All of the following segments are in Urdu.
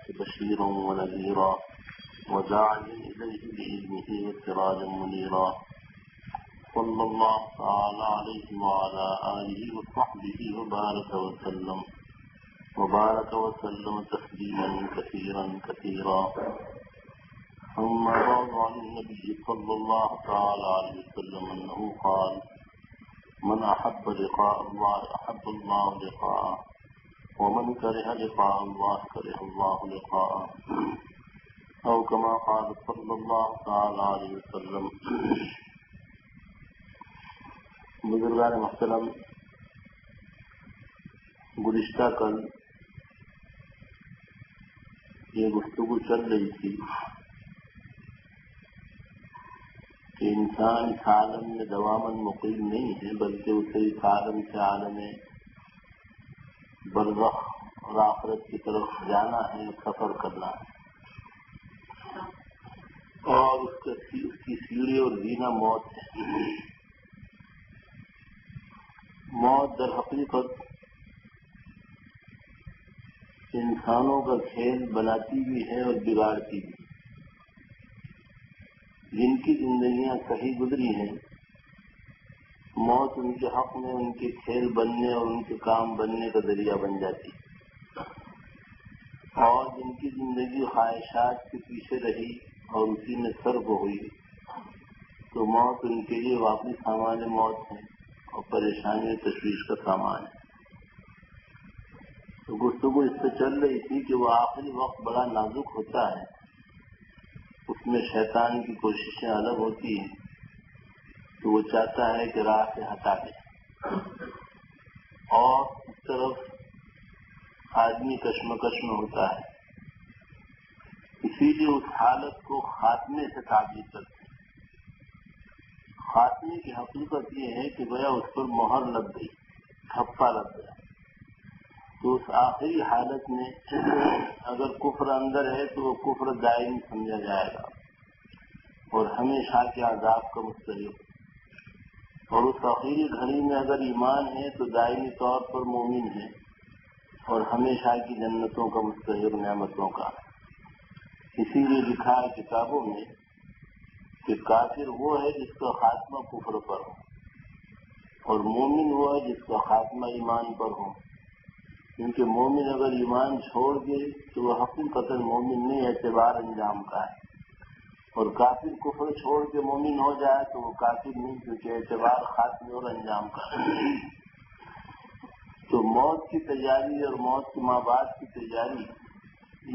الناس بشيرا ونذيرا وداعيا إليه بإذنه وسراجا منيرا. صلى الله تعالى عليه وعلى آله وصحبه وبارك وسلم. وبارك وسلم تسليما كثيرا كثيرا. ثم بعد عن النبي صلى الله تعالى عليه وسلم أنه قال من أحب لقاء الله أحب الله لقاءه. ومن كره لقاء الله كره الله لقاءه. أو كما قال صلى الله تعالى عليه وسلم. بزرگان محترم، گزشتہ کل یہ گفتگو چل رہی تھی کہ انسان اس عالم میں دوامن مقیم نہیں ہے، بلکہ اسے اس عالم سے عالم برزخ اور آخرت کی طرف جانا ہے، سفر کرنا ہے۔ اور اس کی سیڑھی اور زینا موت ہے۔ موت در حقیقت انسانوں کا کھیل بناتی بھی ہے اور بگاڑتی بھی جن کی زندگیاں صحیح گزری ہیں موت ان کے حق میں، ان کے کھیل بننے اور ان کے کام بننے کا ذریعہ بن جاتی۔ اور جن کی زندگی خواہشات کے پیچھے رہی اور اسی میں سرف ہوئی، تو موت ان کے لیے واپس سامان موت ہے اور پریشانی تشویش کا سامان ہے۔ تو گفتگو اس سے چل رہی تھی کہ وہ آخری وقت بڑا نازک ہوتا ہے۔ اس میں شیطان کی کوششیں الگ ہوتی ہیں۔ تو وہ چاہتا ہے کہ راہ سے ہٹا دے۔ اور اس طرف آدمی کشمکش میں ہوتا ہے۔ اسی لیے اس حالت کو خاتمے سے تعبیر کرتے ہیں۔ خاتمے کی حقیقت یہ ہے کہ گویا اس پر مہر لگ گئی، تھپا لگ گیا۔ تو اس آخری حالت میں اگر کفر اندر ہے تو وہ کفر دائمی سمجھا جائے گا۔ اور ہمیشہ کے عذاب کا مستحق۔ اور اس آخری گھڑی میں اگر ایمان ہے تو دائمی طور پر مومن ہے اور ہمیشہ کی جنتوں کا مستحق نعمتوں کا۔ اسی لیے لکھا ہے کتابوں میں کہ کافر وہ ہے جس کا خاتمہ کفر پر ہو اور مومن وہ ہے جس کا خاتمہ ایمان پر ہو۔ کیونکہ مومن اگر ایمان چھوڑ دے تو وہ حقیقت مومن نہیں، اعتبار انجام کا ہے۔ اور کافر کفر چھوڑ کے مومن ہو جائے تو وہ کافر نہیں، کیونکہ اعتبار خاتمے اور انجام کا تو موت کی تیاری اور موت کے ماں باپ کی تیاری،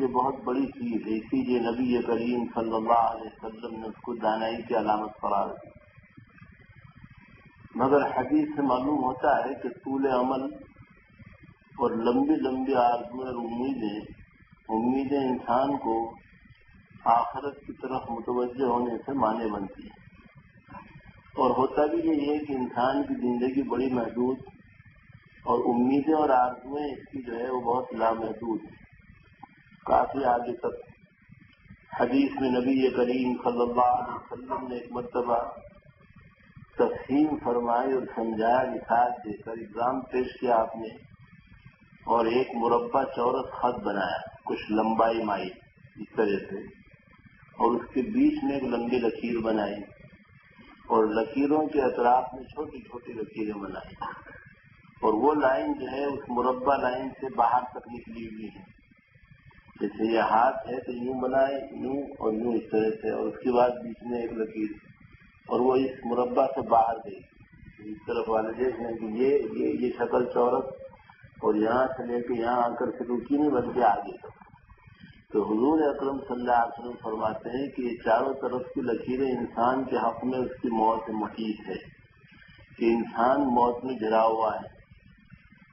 یہ بہت بڑی چیز ہے۔ اسی لیے نبی کریم صلی اللہ علیہ وسلم نے اس کو دانائی کی علامت قرار دی۔ مگر حدیث سے معلوم ہوتا ہے کہ طول عمل اور لمبی لمبی آرزویں اور امیدیں امیدیں انسان کو آخرت کی طرف متوجہ ہونے سے مانے بنتی ہیں اور ہوتا بھی یہ ہے کہ انسان کی زندگی بڑی محدود اور امیدیں اور آرزویں اس کی جو ہے وہ بہت لامحدود ہیں۔ کافی آگے تک حدیث میں نبی کریم صلی اللہ علیہ وسلم نے ایک مرتبہ تقسیم فرمائی اور سمجھایا مثال دے کر اگزام پیش کیا آپ نے اور ایک مربع چورس خط بنایا، کچھ لمبائی مائی، اس طرح سے۔ اور اس کے بیچ میں ایک لمبی لکیر بنائی اور لکیروں کے اطراف میں چھوٹی چھوٹی لکیریں بنائی اور وہ لائن جو ہے اس مربع لائن سے باہر تک نکلی ہوئی ہے۔ جیسے یہ ہاتھ ہے تو یوں بنائے، یوں اور یوں اس طرح سے اور اس کے بعد بیچ میں ایک لکیر اور وہ اس مربع سے باہر گئی۔ اس طرف والے دیکھ رہے ہیں کہ یہ یہ یہ شکل چورت اور یہاں سے لے کے یہاں آ کر کے رکی نہیں بلکہ آگے۔ تک تو حضور اکرم صلی اللہ علیہ وسلم فرماتے ہیں کہ یہ چاروں طرف کی لکیریں انسان کے حق میں اس کی موت محیط ہے کہ انسان موت میں گرا ہوا ہے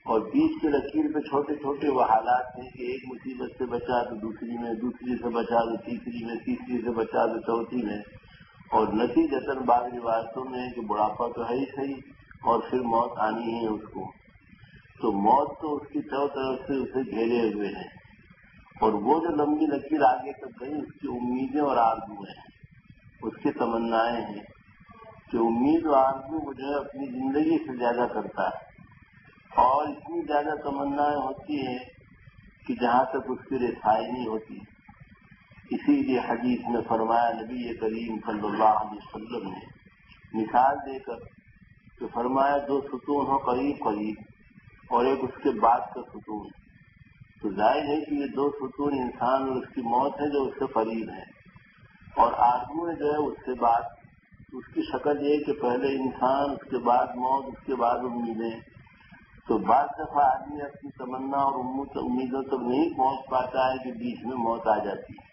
اور بیچ کے لکیر پہ چھوٹے چھوٹے وہ حالات ہیں کہ ایک مصیبت سے بچا تو دوسری میں، دوسری سے بچا تو تیسری میں، تیسری سے بچا تو چوتھی میں اور نتیجتاً بعض روایتوں میں کہ بڑھاپا تو ہے ہی صحیح اور پھر موت آنی ہے اس کو۔ تو موت تو اس کی چو طرف سے اسے گھیرے ہوئے ہیں۔ اور وہ جو لمبی لکیر آگے تک گئی، اس کی امیدیں اور آرزو ہیں۔ اس کی تمنا ہیں کہ امید و آرزو وہ جو ہے اپنی زندگی سے زیادہ کرتا ہے۔ اور اتنی زیادہ تمنا ہوتی ہیں کہ جہاں تک اس کی رسائی نہیں ہوتی۔ اسی لیے حدیث میں فرمایا، نبی کریم صلی اللہ علیہ وسلم نے مثال دے کر کہ فرمایا، دو ستون ہو قریب قریب، اور ایک اس کے بعد کا ستون۔ تو ظاہر ہے کہ یہ دو ستون انسان اور اس کی موت ہے جو اس سے قریب ہے۔ اور آدمی جو ہے اس سے بات، اس کی شکل یہ کہ پہلے انسان، اس کے بعد موت، اس کے بعد امیدیں۔ تو بعض دفعہ آدمی اپنی تمنا اور امیدوں تک نہیں پہنچ پاتا ہے کہ بیچ میں موت آ جاتی ہے۔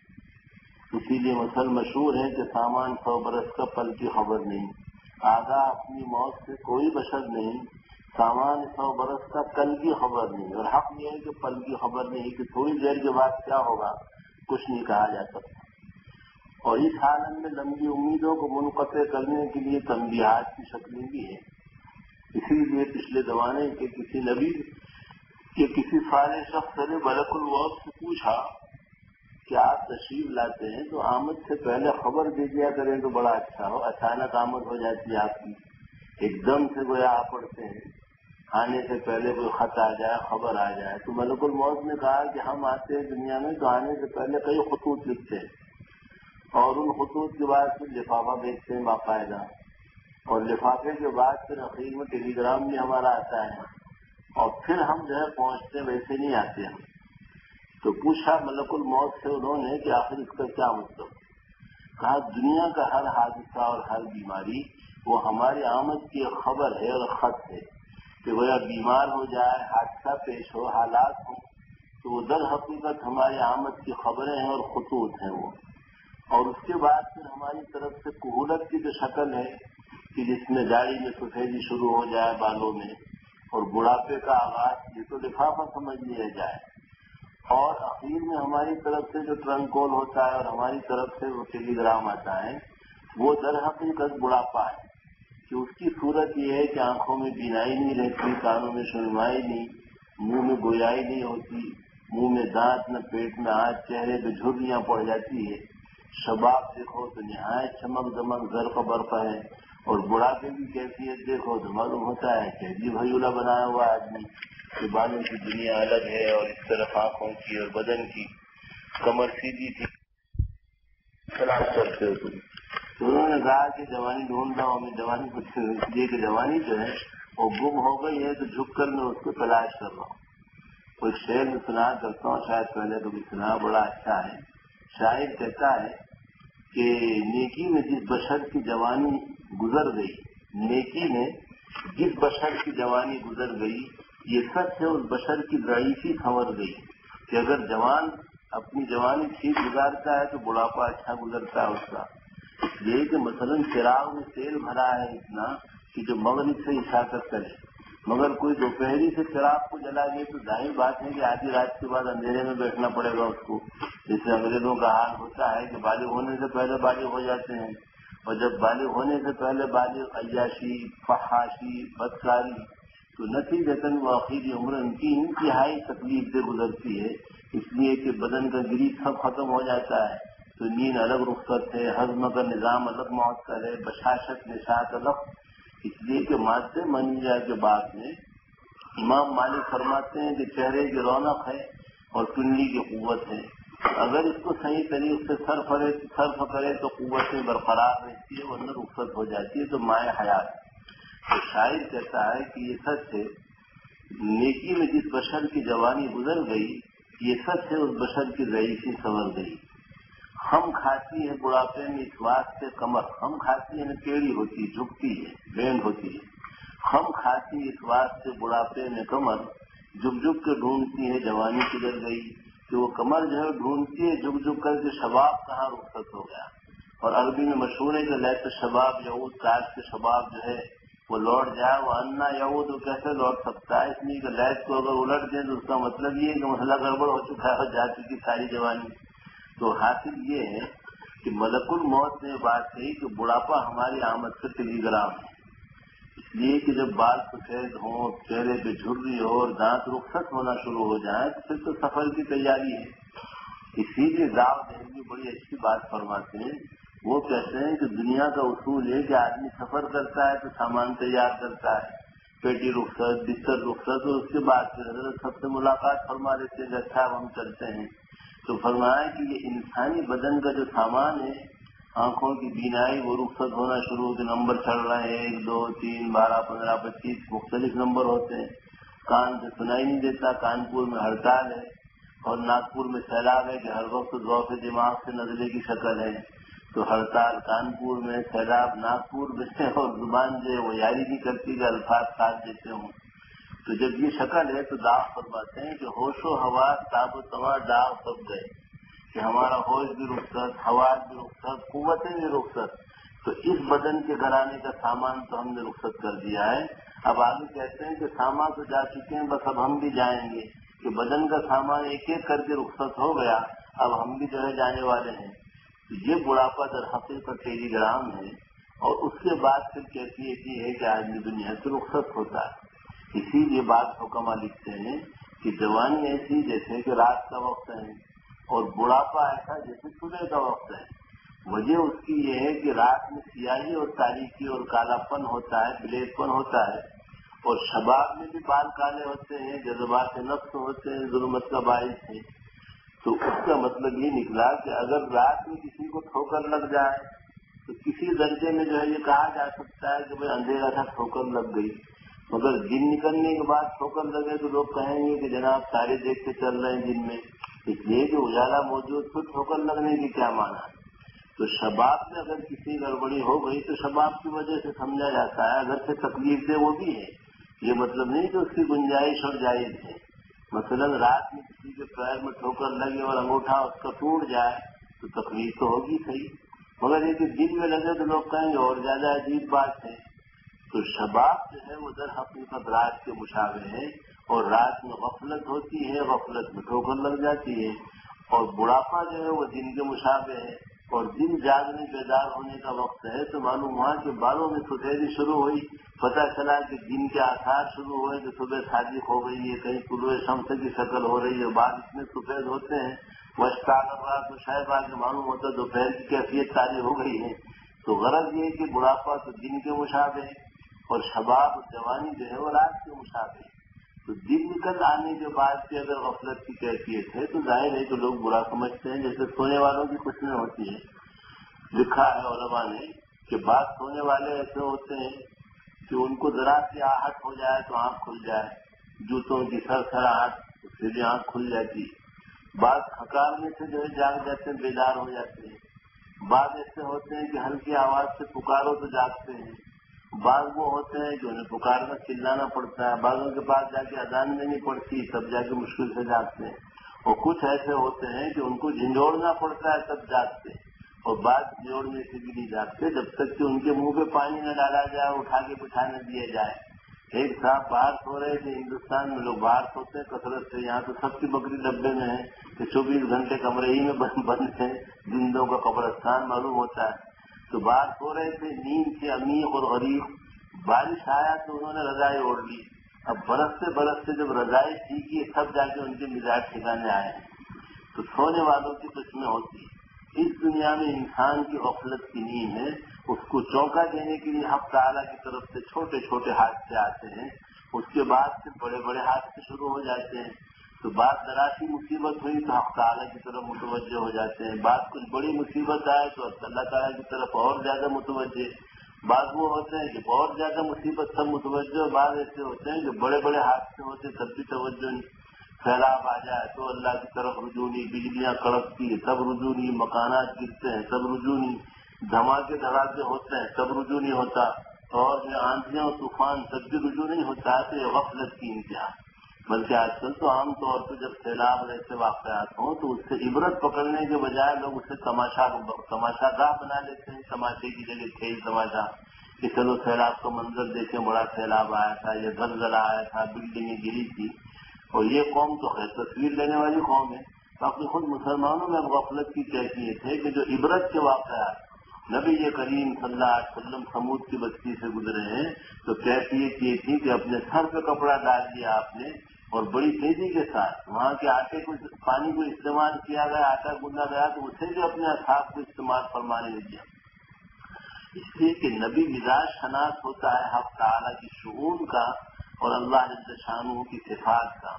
اسی لیے مسل مشہور ہے کہ سامان سو برس کا پل کی خبر نہیں۔ آگاہ اپنی موت سے کوئی بشر نہیں۔ سامان سو برس کا کل کی خبر نہیں، اور حق یہ ہے کہ پل کی خبر نہیں کہ تھوڑی دیر کے بعد کیا ہوگا، کچھ نہیں کہا جا سکتا۔ اور اس حالت میں لمبی امیدوں کو منقطع کرنے کے لیے تنبیہات کی شکلیں بھی ہیں۔ اسی لیے پچھلے زمانے کے کسی نبی، کے کسی سارے شخص نے بلک الوقت سے پوچھا کہ آپ تشریف لاتے ہیں تو آمد سے پہلے خبر دے دیا کریں تو بڑا اچھا ہو، اچانک آمد ہو جاتی ہے آپ کی۔ ایک دم سے گویا آ پڑتے ہیں۔ آنے سے پہلے کوئی خط آ جائے، خبر آ جائے۔ تو ملک الموت نے کہا کہ ہم آتے ہیں دنیا میں تو آنے سے پہلے کئی خطوط لکھتے ہیں۔ اور ان خطوط کے بعد پھر لفافہ بیچتے ہیں باقاعدہ۔ اور لفافے کے بعد پھر اخیر میں ٹیلی گرام بھی ہمارا آتا ہے۔ اور پھر ہم جو ہے پہنچتے ویسے نہیں آتے ہم۔ تو پوچھا ملک الموت سے انہوں نے کہ آخر اس کا کیا مطلب؟ کہا، دنیا کا ہر حادثہ اور ہر بیماری وہ ہماری آمد کی خبر ہے اور خط ہے۔ کہ وہ بیمار ہو جائے، حادثہ پیش ہو، حالات ہوں، تو وہ در حقیقت ہماری آمد کی خبریں ہیں اور خطوط ہیں وہ۔ اور اس کے بعد پھر ہماری طرف سے قہولت کی جو شکل ہے کہ جس میں داڑھی میں سفیدی شروع ہو جائے بالوں میں اور بڑھاپے کا آغاز، یہ تو لفافہ سمجھ لیا جائے۔ اور اخیر میں ہماری طرف سے جو ٹرنک کال ہوتا ہے اور ہماری طرف سے وہ ٹیلی گرام آتا ہے، وہ در حقیقت بڑھاپا ہے۔ کہ اس کی صورت یہ ہے کہ آنکھوں میں بینائی نہیں رہتی، کانوں میں سنمائی نہیں، منہ میں گویائی نہیں ہوتی، منہ میں دانت، نہ پیٹ میں آج چہرے پہ جھریاں پڑ جاتی ہے شباب دیکھو تو نہایت چمک دمک زرف برف ہے۔ اور بڑھاپے کی کیفیت دیکھو تو معلوم ہوتا ہے کہ جی بھائیولا بنایا ہوا آدمی کہ بالوں کی دنیا الگ ہے اور اس طرف آنکھوں کی اور بدن کی۔ کمر سیدھی تھی۔ کرتے ہو انہوں نے کہا کہ جوانی ڈھونڈ رہا ہوں میں جوانی کچھ لیے کہ جوانی جو ہے وہ گم ہو گئی ہے تو جھک کر میں اس کو تلاش کر رہا ہوں۔ کوئی شعر میں سنا کرتا ہوں، شاید پہلے کبھی سنا، بڑا اچھا ہے۔ شاعر کہتا ہے کہ نیکی میں جس بشر کی جوانی گزر گئی، نیکی میں جس بشر کی جوانی گزر گئی، یہ سچ ہے، اس بشر کی ضعیفی سنور گئی۔ کہ اگر جوان اپنی جوانی ٹھیک گزارتا ہے تو بڑھاپا اچھا گزرتا ہے اس کا۔ اس لیے کہ مثلاً چراغ میں تیل بھرا ہے اتنا کہ جو مغرب سے اشاکت کرے۔ مگر کوئی دوپہری سے چراغ کو جلا دے تو ظاہر بات ہے کہ آدھی رات کے بعد اندھیرے میں بیٹھنا پڑے گا اس کو۔ جیسے انگریزوں کا حال ہوتا ہے کہ بالغ ہونے سے پہلے بالغ ہو جاتے ہیں، اور جب بالغ ہونے سے پہلے بالغ عیاشی، فحاشی، بدکاری تو نتیجتاً وہ آخری عمر ان کی انتہائی تکلیف سے گزرتی ہے۔ اس لیے کہ بدن کا گری سب ختم ہو جاتا ہے۔ تو الگ رخصت ہے ہضم کا نظام الگ معطل ہے، بشاشت نشاط الگ۔ اس لیے کہ مادے منجا کے بعد میں امام مالک فرماتے ہیں کہ چہرے کی رونق ہے اور کنڈلی کی قوت ہے۔ اگر اس کو صحیح طریقے سے صرف کرے صرف کرے تو قوتیں برقرار رہتی ہے ورنہ رخصت ہو جاتی ہے تو مائع حیات تو شاعر کہتا ہے کہ یہ سچ ہے، نیکی میں جس بشر کی جوانی گزر گئی، یہ سچ ہے، اس بشر کی ضعیفی سنور گئی۔ ہم کھاتی ہے بڑھاپے میں، اس واسطے کمر ہم کھاتی ہے ٹیڑھی ہوتی، جھکتی ہے بینڈ ہوتی ہے ہم کھاتی اس واسطے بڑھاپے میں کمر جھک جھک کے ڈھونڈتی ہے جوانی کدھر گئی کہ وہ کمر جو ہے ڈھونڈتی ہے جھک جھک کر کے شباب کہاں رخصت ہو گیا۔ اور عربی میں مشہور ہے کہ لیت شباب یہود کاش کے شباب جو ہے وہ لوٹ جائے۔ وہ انا یہود وہ کیسے لوٹ سکتا ہے؟ اس لیے کہ لیت کو اگر الٹ دیں تو اس کا مطلب یہ ہے کہ مسئلہ گڑبڑ ہو چکا ہے جا چکی ساری جوانی۔ تو حاصل یہ ہے کہ ملک الموت نے بات کہی کہ بڑھاپا ہماری آمد سے ٹیلی گرام ہے۔ اس لیے کہ جب بال سفید ہوں، چہرے پہ جھرری ہو اور دانت رخصت ہونا شروع ہو جائے تو پھر تو سفر کی تیاری ہے۔ اسی لیے داغ دہلی بڑی اچھی بات فرماتے ہیں۔ وہ کہتے ہیں کہ دنیا کا اصول ہے کہ آدمی سفر کرتا ہے تو سامان تیار کرتا ہے۔ پیٹی رخصت، بستر رخصت اور اس کے بعد پھر حضرت سب سے ملاقات فرما دیتے ہیں اچھا ہم چلتے ہیں۔ تو فرمایا کہ یہ انسانی بدن کا جو سامان ہے، آنکھوں کی بینائی، وہ رخصت ہونا شروع کے نمبر چڑھ رہے ہیں، ایک، دو، تین، بارہ، پندرہ، پچیس، مختلف نمبر ہوتے ہیں۔ کان سے سنائی نہیں دیتا، کانپور میں ہڑتال ہے اور ناگپور میں سیلاب ہے کہ ہر وقت ذوق دماغ سے نزلے کی شکل ہے۔ تو ہڑتال کانپور میں، سیلاب ناگپور میں اور زبان جو ہے وہ یاری نہیں کرتی کہ الفاظ ساتھ دیتے ہوں۔ تو جب یہ شکل ہے تو داغ فرماتے ہیں کہ ہوش و ہوا، تاب و تما داغ سب گئے۔ کہ ہمارا ہوش بھی رخصت ہوا بھی رخصت قوتیں بھی رخصت تو اس بدن کے گھرانے کا سامان تو ہم نے رخصت کر دیا ہے۔ اب آگے کہتے ہیں کہ سامان تو جا چکے ہیں، بس اب ہم بھی جائیں گے۔ کہ بدن کا سامان ایک ایک کر کے رخصت ہو گیا، اب ہم بھی جو ہے جانے والے ہیں۔ یہ بڑھاپا در حقیقت ٹیلی گرام ہے۔ اور اس کے بعد پھر کیفیت یہ ہے کہ آدمی دنیا سے رخصت ہوتا ہے۔ اسی لیے بات حکمہ لکھتے ہیں کہ جوانی ایسی جیسے کہ رات کا وقت ہے اور بڑھاپا ایسا جیسے صبح کا وقت ہے۔ وجہ اس کی یہ ہے کہ رات میں سیاہی اور تاریخی اور کالا پن ہوتا ہے بلیک پن ہوتا ہے۔ اور شباب میں بھی بال کالے ہوتے ہیں، جذبات نفس ہوتے ہیں، ظلمت کا باعث ہے تو اس کا مطلب یہ نکلا کہ اگر رات میں کسی کو ٹھوکر لگ جائے تو کسی درجے میں جو ہے یہ کہا جا سکتا ہے کہ بھائی اندھیرا تھا ٹھوکر لگ گئی۔ مگر دن نکلنے کے بعد ٹھوکر لگے تو لوگ کہیں گے کہ جناب سارے دیکھ کے چل رہے ہیں دن میں۔ اس لیے کہ اجالا موجود تو ٹھوکر لگنے کی کیا مانا ہے تو شباب میں اگر کسی گڑبڑی ہو گئی تو شباب کی وجہ سے سمجھا جاتا ہے، اگر سے تکلیف دے وہ بھی ہے۔ یہ مطلب نہیں کہ اس کی گنجائش اور جائز ہے۔ مثلا رات میں کسی کے پیر میں ٹھوکر لگے اور انگوٹھا اس کا ٹوٹ جائے تو تکلیف تو ہوگی صحیح۔ مگر یہ کہ دن میں لگے تو لوگ کہیں گے اور زیادہ عجیب بات ہے۔ تو شباب جو ہے وہ در حقیقت رات کے مشاورے ہے اور رات میں غفلت ہوتی ہے، غفلت میں ٹھوکر لگ جاتی ہے اور بڑھاپا جو ہے وہ دن کے مشابے ہے اور دن جاگنے بیدار ہونے کا وقت ہے تو معلوم ہوا کہ بالوں میں سفیدی شروع ہوئی، پتہ چلا کہ دن کے آثار شروع ہوئے کہ صبح صادق ہو گئی ہے کہیں طلوع شمس کی شکل ہو رہی ہے، بعد اتنے سفید ہوتے ہیں۔ وشتا کر رہا شاید آگے معلوم ہوتا دوپہر کی کیفیت تازی ہو گئی ہے۔ تو غرض یہ کہ بڑھاپا تو دن کے مشابے اور شباب اور جوانی جو ہے وہ رات کے مشابے تو دن نکل آنے کے بعد بھی اگر غفلت کی کیفیت ہے تو ظاہر ہے کہ لوگ برا سمجھتے ہیں، جیسے سونے والوں کی کچھ نہیں ہوتی ہے لکھا ہے علماء نے کہ بعض سونے والے ایسے ہوتے ہیں کہ ان کو ذرا سی آہٹ ہو جائے تو آنکھ کھل جائے، جوتوں کی سر سر آہٹ سے بھی آنکھ کھل جاتی۔ بعض میں سے جو ہے جاگ جاتے ہیں، بیدار ہو جاتے ہیں۔ بعض ایسے ہوتے ہیں کہ ہلکی آواز سے پکارو تو جاگتے ہیں۔ بعض وہ ہوتے ہیں کہ انہیں پکارنا چلانا پڑتا ہے بعضوں کے پاس جا کے اذان دینی پڑتی تب جا کے مشکل سے جاگتے ہیں۔ اور کچھ ایسے ہوتے ہیں کہ ان کو جھنجھوڑنا پڑتا ہے تب جاگتے اور بعض جھنجھوڑنے سے بھی نہیں جاگتے جب تک کہ ان کے منہ پہ پانی نہ ڈالا جائے، اٹھا کے بٹھا نہ دیا جائے۔ ایک صاحب باہر سو رہے تھے، ہندوستان میں لوگ باہر سوتے ہیں، کثرت سے۔ یہاں تو سب کی بکری ڈبے میں ہے کہ چوبیس گھنٹے کمرے ہی میں بند ہیں زندوں کا قبرستان معلوم ہوتا ہے۔ تو باہر سو رہے تھے نیند سے امیق اور غریب۔ بارش آیا تو انہوں نے رضائی اوڑھ لی۔ اب برستے برستے جب رضائی سیکھی سب جا کے ان کے مزاج ٹھکانے آئے ہیں۔ تو سونے والوں کی قسمیں ہوتی اس دنیا میں انسان کی غفلت کی نیند ہے۔ اس کو چوکا دینے کے لیے حق تعالیٰ کی طرف سے چھوٹے چھوٹے حادثے آتے ہیں۔ اس کے بعد پھر بڑے بڑے حادثے شروع ہو جاتے ہیں۔ تو بات ذراسی مصیبت ہوئی تو حق تعالیٰ کی طرف متوجہ ہو جاتے ہیں۔ بات کچھ بڑی مصیبت آئے تو اللہ تعالیٰ کی طرف اور زیادہ متوجہ۔ بعض وہ ہوتے ہیں کہ بہت زیادہ مصیبت سب متوجہ بعض ایسے ہوتے ہیں کہ بڑے بڑے حادثے ہوتے ہیں تب بھی توجہ سیلاب آ جائے تو اللہ کی طرف رجوع نہیں، بجلیاں کڑکتی ہے سب رجوع نہیں، مکانات گرتے ہیں سب رجوع نہیں۔ دھماکے دھڑاکے ہوتے ہیں سب رجوع نہیں ہوتا۔ اور جو آندھیاں، طوفان سب بھی رجوع نہیں ہوتا ہے تو یہ غفلت کی امتحان بلکہ آج کل تو عام طور پہ جب سیلاب ایسے واقعات ہوں تو اس سے عبرت پکڑنے کے بجائے لوگ اسے تماشا تماشا گاہ بنا لیتے ہیں، تماشے کی جگہ کھیل تماشا۔ کہ چلو سیلاب کا منظر دیکھیں، بڑا سیلاب آیا تھا، یہ زلزلہ آیا تھا، بلڈنگیں گری تھی۔ اور یہ قوم تو خیر تصویر لینے والی قوم ہے۔ باقی خود مسلمانوں میں اب غفلت کی کیفیت ہے کہ جو عبرت کے واقعات نبی یہ کریم صلی اللہ علیہ وسلم سمود کی بستی سے گزرے ہیں، تو کیفیت یہ تھی کہ اپنے سر پہ کپڑا ڈال دیا آپ نے۔ اور بڑی تیزی کے ساتھ وہاں کے آٹے کو پانی کو استعمال کیا گیا، آٹا گندا گیا، تو اسے بھی اپنے اصحاب کو استعمال فرمانے دیا اس لیے کہ نبی مزاج شناخت ہوتا ہے حق تعالیٰ کی شعون کا اور اللہ شانوں کی صفات کا۔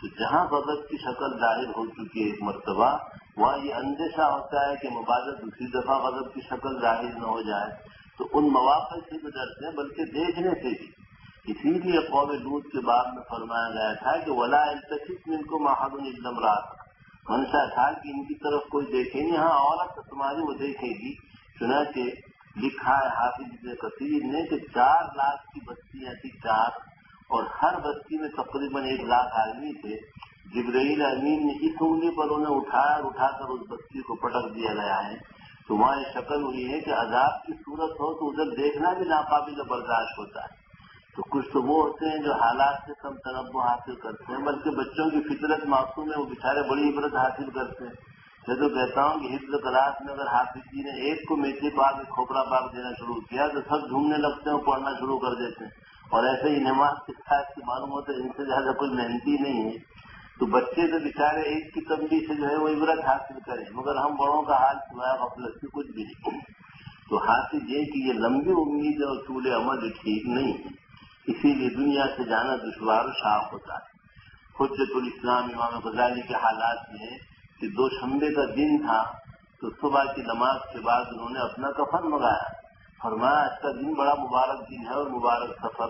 تو جہاں غضب کی شکل ظاہر ہو چکی ہے ایک مرتبہ، وہاں یہ اندیشہ ہوتا ہے کہ مبادت دوسری دفعہ غضب کی شکل ظاہر نہ ہو جائے۔ تو ان مواقع سے بھی ڈرتے ہیں، بلکہ دیکھنے سے بھی۔ اسی لیے قوم دودھ کے بعد میں فرمایا گیا تھا کہ ولا التفت میں ان کو محدود علم رات منشا تھا کہ ان کی طرف کوئی دیکھے نہیں ہاں عورت تمہاری وہ دیکھے گی۔ چنانچہ لکھا ہے حافظ کثیر نے کہ چار لاکھ کی بستیاں تھی چار۔ اور ہر بستی میں تقریباً ایک لاکھ آدمی تھے۔ جبرائیل امین نے اس انگلی پر انہیں اٹھایا اور اٹھا کر اس بستی کو پٹک دیا گیا ہے۔ تو وہاں یہ شکل ہوئی ہے کہ عذاب کی صورت ہو تو ادھر دیکھنا بھی ناقابل برداشت ہوتا ہے۔ تو کچھ تو وہ ہوتے ہیں جو حالات سے کم تنوع حاصل کرتے ہیں، بلکہ بچوں کی فطرت معصوم ہے، وہ بےچارے بڑی عبرت حاصل کرتے ہیں۔ میں تو کہتا ہوں کہ حفظ کلاس میں اگر حافظ جی نے ایک کو میٹھی پاک کھوپڑا پاک دینا شروع کیا تو سب جھومنے لگتے ہیں پڑھنا شروع کر دیتے ہیں۔ اور ایسے ہی نماز کے ساتھ کی معلوم ہوتا ہے ان سے زیادہ کوئی محنتی نہیں ہے۔ تو بچے تو بےچارے ایک کی تبدیلی سے جو ہے وہ عبرت حاصل کریں۔ مگر ہم بڑوں کا حال سوائے غفلت سے کچھ بھی نہیں۔ تو حاصل یہ کہ یہ لمبی امید اور طول عمل ٹھیک نہیں ہے۔ اسی لیے دنیا سے جانا دشوار و شاف ہوتا ہے۔ حجت الاسلام، امام غزالی کے حالات میں کہ دو شمبے کا دن تھا تو صبح کی نماز کے بعد انہوں نے اپنا کفن منگایا۔ فرمایا، آج کا دن بڑا مبارک دن ہے اور مبارک سفر۔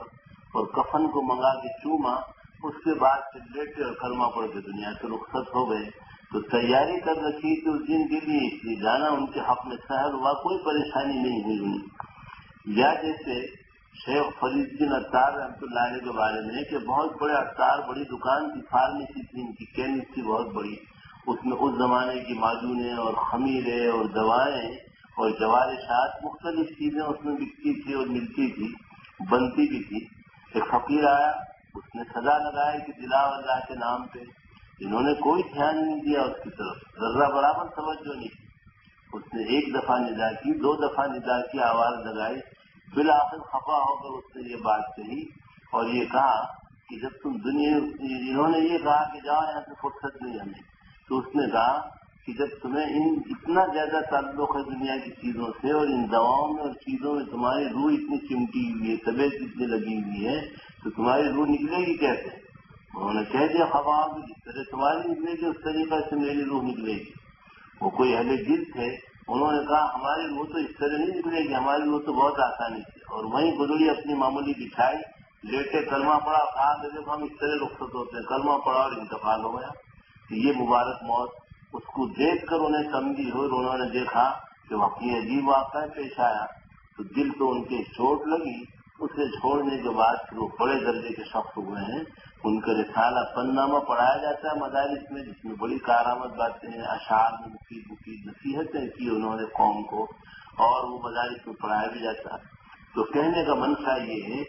اور کفن کو منگا کے چوما، اس کے بعد پھر لیٹے اور کلمہ پڑھ کے دنیا سے رخصت ہو گئے۔ تو تیاری کر رکھی تھی اس دن کے لیے، اس لیے جانا ان کے حق میں سہل ہوا، کوئی پریشانی نہیں ہوئی۔ انہیں یا جیسے شیخ فرید دن اطار رحمۃ اللہ علیہ کے بارے میں کہ بہت بڑے اطار بڑی دکان تھی، فارمیسی تھی، ان کی کیمسٹ تھی بہت بڑی۔ اس میں اس زمانے کی معجونیں اور خمیریں اور دوائیں اور جوارشات مختلف چیزیں اس میں بکتی تھی اور ملتی تھی، بنتی بھی تھی۔ ایک فقیر آیا، اس نے سزا لگائی کہ دلا اللہ کے نام پہ۔ انہوں نے کوئی دھیان نہیں دیا اس کی طرف۔ ذرا برابر توجہ نہیں اس نے ایک دفعہ ندا کی، دو دفعہ ندا کی، آواز لگائی۔ بالآخر خفا ہو کر اس نے یہ بات کہی اور یہ کہا کہ جب تم دنیا، انہوں نے یہ کہا کہ جاؤ یہاں سے فرصت نہیں ہمیں۔ تو اس نے کہا کہ جب تمہیں ان اتنا زیادہ تعلق ہے دنیا کی چیزوں سے اور ان دواؤں میں اور چیزوں میں تمہاری روح اتنی چمٹی ہوئی ہے، طبیعت اتنی لگی ہوئی ہے، تو تمہاری روح نکلے گی کیسے؟ انہوں نے کہہ دیا خواہ جس طرح تمہاری نکلے گی، اس طریقے سے میری روح نکلے گی۔ وہ کوئی اہل جلد تھے انہوں نے کہا، ہماری روح تو اس طرح نہیں نکلے گی، ہماری روح تو بہت آسانی سے اور وہیں گزری اپنی معمولی بچھائی لیٹے کلمہ پڑا کہا، دیکھو ہم اس طرح رخصت ہوتے ہیں۔ کلمہ پڑا اور انتقال ہو گیا کہ یہ مبارک موت، اس کو دیکھ کر انہیں سمجھی ہو انہوں نے دیکھا کہ واقعی عجیب واقعہ پیش آیا۔ تو دل تو ان کے چوٹ لگی، اسے چھوڑنے کے بعد پھر وہ بڑے درجے کے شخص ہوئے ہیں۔ ان کا رسالہ پن نامہ پڑھایا جاتا ہے مدارس میں، جس میں بڑی کارآمد باتیں ہیں، اشعار میں مفید مفید نصیحتیں کی انہوں نے قوم کو اور وہ مدارس میں پڑھایا بھی جاتا ہے۔ تو کہنے کا منشا یہ ہے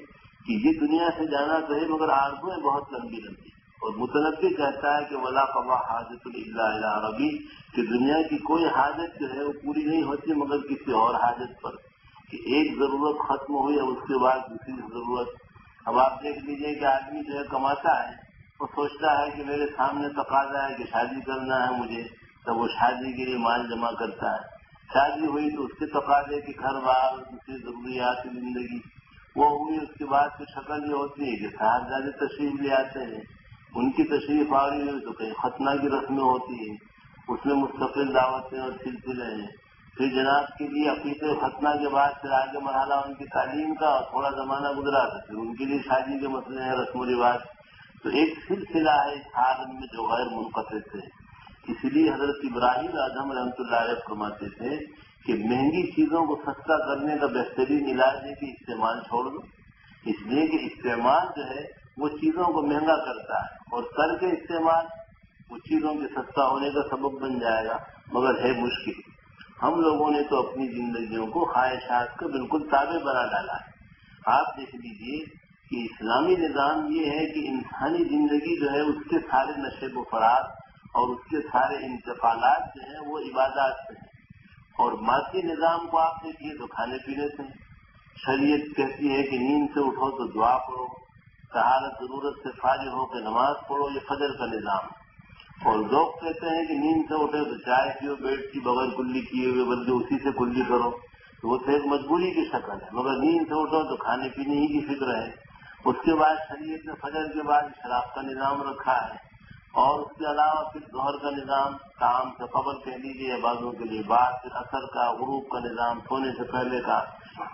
کہ یہ دنیا سے جانا تو ہے، مگر آرزویں بہت لمبی لمبی اور متنوع کہتا ہے کہ ولا قبا حاجت اللہ عربی کہ دنیا کی کوئی حاجت جو ہے وہ پوری نہیں ہوتی، مگر کسی اور حاجت پر کہ ایک ضرورت ختم ہوئی اور اس کے بعد دوسری ضرورت اب آپ دیکھ لیجیے کہ آدمی جو ہے کماتا ہے، وہ سوچتا ہے کہ میرے سامنے تقاضا ہے کہ شادی کرنا ہے مجھے تب وہ شادی کے لیے مال جمع کرتا ہے۔ شادی ہوئی تو اس کے تقاضے کہ گھر بار دوسری ضروریات زندگی، وہ ہوئی اس کے بعد پھر شکل یہ ہوتی ہے کہ صاحبزادے تشریف لے آتے ہیں۔ ان کی تشریف آ رہی ہے تو کہیں ختنہ کی رسمیں ہوتی ہیں، اس میں مستقل دعوتیں اور سلسلے ہیں۔ پھر جناب کے لیے عقیقے ختنہ کے بعد پھر آگے مرحلہ ان کی تعلیم کا اور تھوڑا زمانہ گزرا تھا۔ پھر ان کے لیے شادی کے مسئلے ہیں، رسم و رواج۔ تو ایک سلسلہ ہے اس حال میں جو غیر منقطع تھے۔ اسی لیے حضرت ابراہیم اعظم رحمۃ اللہ علیہ فرماتے تھے کہ مہنگی چیزوں کو سستا کرنے کا بہترین علاج ہے کہ استعمال چھوڑ دو۔ اس لیے کہ استعمال جو ہے وہ چیزوں کو مہنگا کرتا ہے اور کر کے استعمال وہ چیزوں کے سستا ہونے کا سبب بن جائے گا۔ مگر ہے مشکل۔ ہم لوگوں نے تو اپنی زندگیوں کو خواہشات کا بالکل تابع بنا ڈالا ہے۔ آپ دیکھ لیجیے کہ اسلامی نظام یہ ہے کہ انسانی زندگی جو ہے، اس کے سارے نشے و فرار اور اس کے سارے انتقالات جو ہیں، وہ عبادات سے ہیں۔ اور ماسی نظام کو آپ دیکھیے تو کھانے پینے سے شریعت کہتی ہے کہ نیند سے اٹھو تو دعا پڑھو سہارت ضرورت سے فارغ ہو کے نماز پڑھو، یہ فجر کا نظام ہے۔ اور لوگ کہتے ہیں کہ نیند سے اٹھے تو چائے پیو بیٹھ کی بغیر کلی کیے ہوئے بلکہ اسی سے کلی کرو۔ تو وہ تو ایک مجبوری کی شکل ہے، مگر نیند سے اٹھو تو کھانے پینے ہی کی فکر ہے۔ اس کے بعد شریعت نے فجر کے بعد شراب کا نظام رکھا ہے۔ اور اس کے علاوہ پھر دوہر کا نظام، کام سے قبل کہہ لیجیے بازوں کے لیے، بعد پھر اثر کا، غروب کا نظام، سونے سے پہلے کا۔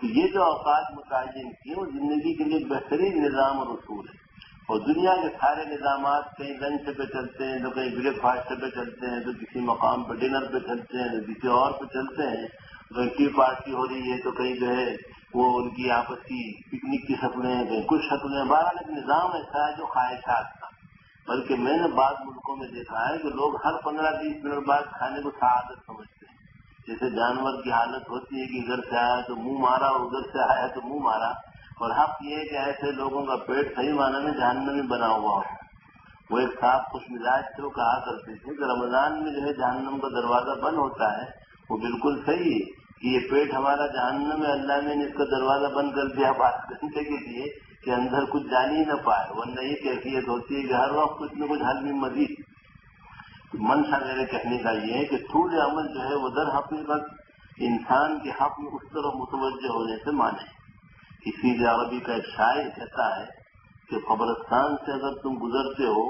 یہ جو اوقات متعین کیے وہ زندگی کے لیے بہترین نظام اور اصول ہے اور دنیا کے سارے نظامات کہیں لنچ پہ چلتے ہیں، تو کہیں بریک فاسٹ پہ چلتے ہیں، تو کسی مقام پہ ڈنر پہ چلتے ہیں، تو کسی اور پہ چلتے ہیں۔ کہیں ٹی پارٹی ہو رہی ہے تو کہیں جو ہے وہ ان کی آپس کی پکنک کی شکلیں ہیں، کہیں کچھ شکلیں بہرحال ایک نظام ایسا ہے جو خواہشات کا بلکہ میں نے بعض ملکوں میں دیکھا ہے کہ لوگ ہر پندرہ بیس منٹ بعد کھانے کو سعادت سمجھتے ہیں۔ جیسے جانور کی حالت ہوتی ہے کہ ادھر سے آیا تو منہ مارا اور ادھر سے آیا تو منہ مارا۔ اور حق یہ ہے کہ ایسے لوگوں کا پیٹ صحیح معنی میں جہنم میں بنا ہوا ہو۔ وہ ایک صاف خوش مزاج سے وہ کہا کرتے تھے کہ رمضان میں جو ہے جہنم کا دروازہ بند ہوتا ہے، وہ بالکل صحیح ہے کہ یہ پیٹ ہمارا جہنم میں اللہ نے اس کا دروازہ بند کر دیا۔ بات کرنے کے لیے کہ اندر کچھ جان ہی نہ پائے، ورنہ یہ کیفیت ہوتی ہے کہ ہر وقت کچھ نہ کچھ حل بھی مزید۔ منشا میرے کہنے کا یہ ہے کہ تھوڑے عمل جو ہے وہ در حقیقت انسان کے حق میں اس طرح متوجہ ہونے سے مانے۔ اسی لیے عربی کا ایک شاعر کہتا ہے کہ قبرستان سے اگر تم گزرتے ہو،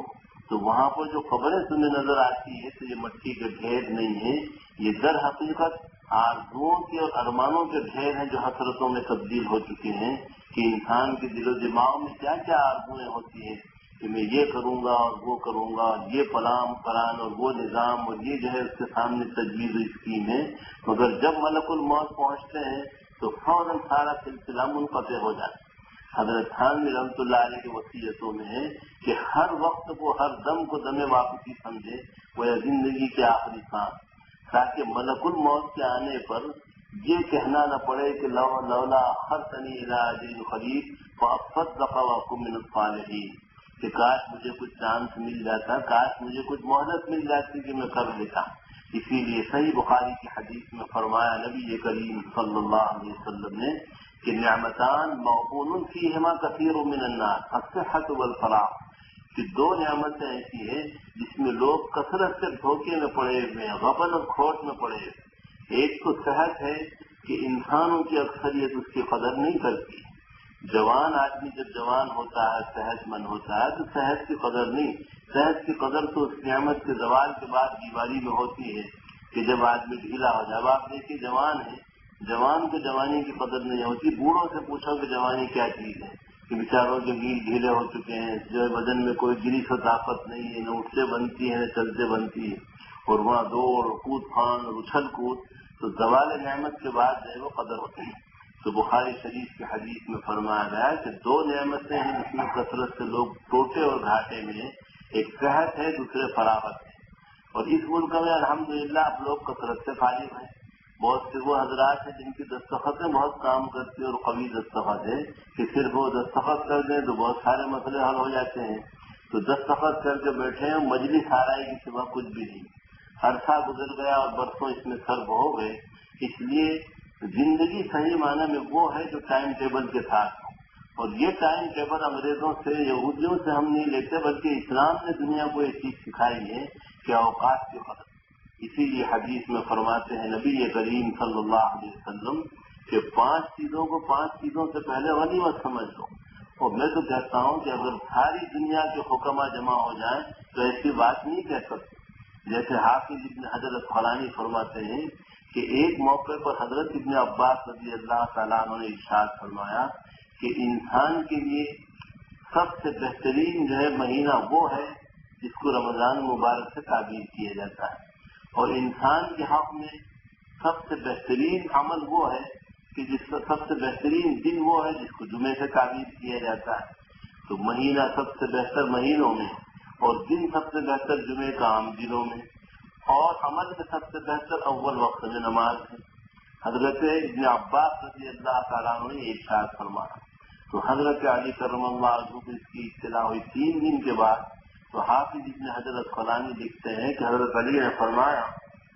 تو وہاں پر جو خبریں تمہیں نظر آتی ہے تو یہ مٹی کے ڈھیر نہیں ہے یہ در حقیقت آرزوؤں کے اور ارمانوں کے ڈھیر ہیں جو حسرتوں میں تبدیل ہو چکے ہیں کہ انسان کے دل و دماغ میں کیا کیا آرزویں ہوتی ہیں کہ میں یہ کروں گا اور وہ کروں گا، اور یہ پلام، پلان اور وہ نظام اور یہ جو ہے اس کے سامنے تجویز و اسکیم ہے۔ مگر جب ملک الموت پہنچتے ہیں تو فوراً سارا سلسلہ منقطع ہو جاتا حضرت خان رحمۃ اللہ علیہ کی وصیتوں میں ہے کہ ہر وقت کو ہر دم کو دمے واپسی سمجھے وہ زندگی کے آخری سانس۔ تاکہ ملک الموت کے آنے پر یہ کہنا نہ پڑے کہ لو، لولا ہر تنی علاج خرید دفعہ صالحین کہ کاش مجھے کچھ چانس مل جاتا، کاش مجھے کچھ مہلت مل جاتی کہ میں کر لیتا۔ اسی لیے صحیح بخاری کی حدیث میں فرمایا نبی کریم صلی اللہ علیہ وسلم نے کہ نعمتان مقبول کی ہما کثیر و من الناس الصحت والفراغ۔ کہ دو نعمتیں ایسی ہیں جس میں لوگ کثرت سے دھوکے میں پڑے ہوئے ہیں غبل اور کھوٹ میں پڑے ہوئے ایک تو صحت ہے کہ انسانوں کی اکثریت اس کی قدر نہیں کرتی۔ جوان آدمی جب جوان ہوتا ہے، صحت مند ہوتا ہے، تو صحت کی قدر نہیں۔ صحت کی قدر تو اس نعمت کے زوال کے بعد دیوالی میں ہوتی ہے کہ جب آدمی ڈھیلا ہو جائے۔ آپ دیکھیے جوان ہے جوان کو جوانی کی قدر نہیں ہوتی۔ بوڑھوں سے پوچھو کہ جوانی کیا چیز ہے۔ کہ بیچاروں کے بیل ڈھیلے ہو چکے ہیں۔ جو ہے بدن میں کوئی گری سے طاقت نہیں ہے، نہ اٹھتے بنتی ہے نہ چلتے بنتی ہے اور وہاں دوڑ، کود پھان اور اچھل کود۔ تو زوال نعمت کے بعد جو ہے وہ قدر ہوتے ہیں۔ تو بخاری شریف کے حدیث میں فرمایا گیا کہ دو نعمتیں ہیں جس میں کثرت سے لوگ ٹوٹے اور گھاٹے میں ایک صحت ہے، دوسرے فراغت ہے۔ اور اس ملک میں الحمدللہ اب لوگ کثرت سے فارغ ہیں۔ بہت سے وہ حضرات ہیں جن کی دستخطیں بہت کام کرتی ہیں اور قوی دستخط ہے کہ صرف وہ دستخط کر دیں تو بہت سارے مسئلے حل ہو جاتے ہیں۔ تو دستخط کر کے بیٹھے ہیں، مجلس آ رہا ہے کہ سوا کچھ بھی نہیں۔ عرصہ گزر گیا اور برسوں اس میں سرب ہو گئے۔ اس لیے زندگی صحیح معنی میں وہ ہے جو ٹائم ٹیبل کے ساتھ ہو۔ اور یہ ٹائم ٹیبل انگریزوں سے، یہودیوں سے ہم نہیں لیتے بلکہ اسلام نے دنیا کو یہ چیز سکھائی ہے کہ اوقات کی قدر اسی لیے حدیث میں فرماتے ہیں، نبی کریم صلی اللہ علیہ وسلم کہ پانچ چیزوں کو پانچ چیزوں سے پہلے غنی مت سمجھ لو۔ اور میں تو کہتا ہوں کہ اگر ساری دنیا کے حکمہ جمع ہو جائیں تو ایسی بات نہیں کہہ سکتے۔ جیسے حافظ ابن حضرت فلانی فرماتے ہیں کہ ایک موقع پر حضرت ابن عباس رضی اللہ تعالیٰ نے ارشاد فرمایا کہ انسان کے لیے سب سے بہترین جو ہے مہینہ وہ ہے جس کو رمضان مبارک سے تعبیر کیا جاتا ہے۔ اور انسان کے حق میں سب سے بہترین عمل وہ ہے کہ جس کا سب سے بہترین دن وہ ہے جس کو جمعے سے تعبیر کیا جاتا ہے۔ تو مہینہ سب سے بہتر مہینوں میں اور دن سب سے بہتر جمعے کا عام دنوں میں اور عمل میں سب سے بہتر اول وقت میں نماز ہے۔ حضرت ابن عباس رضی اللہ تعالیٰ نے ایک فرمایا۔ تو حضرت علی کرم اللہ کو اس کی اطلاع ہوئی تین دن کے بعد تو حافظ ابن حضرت فلانی لکھتے ہیں کہ حضرت علی نے فرمایا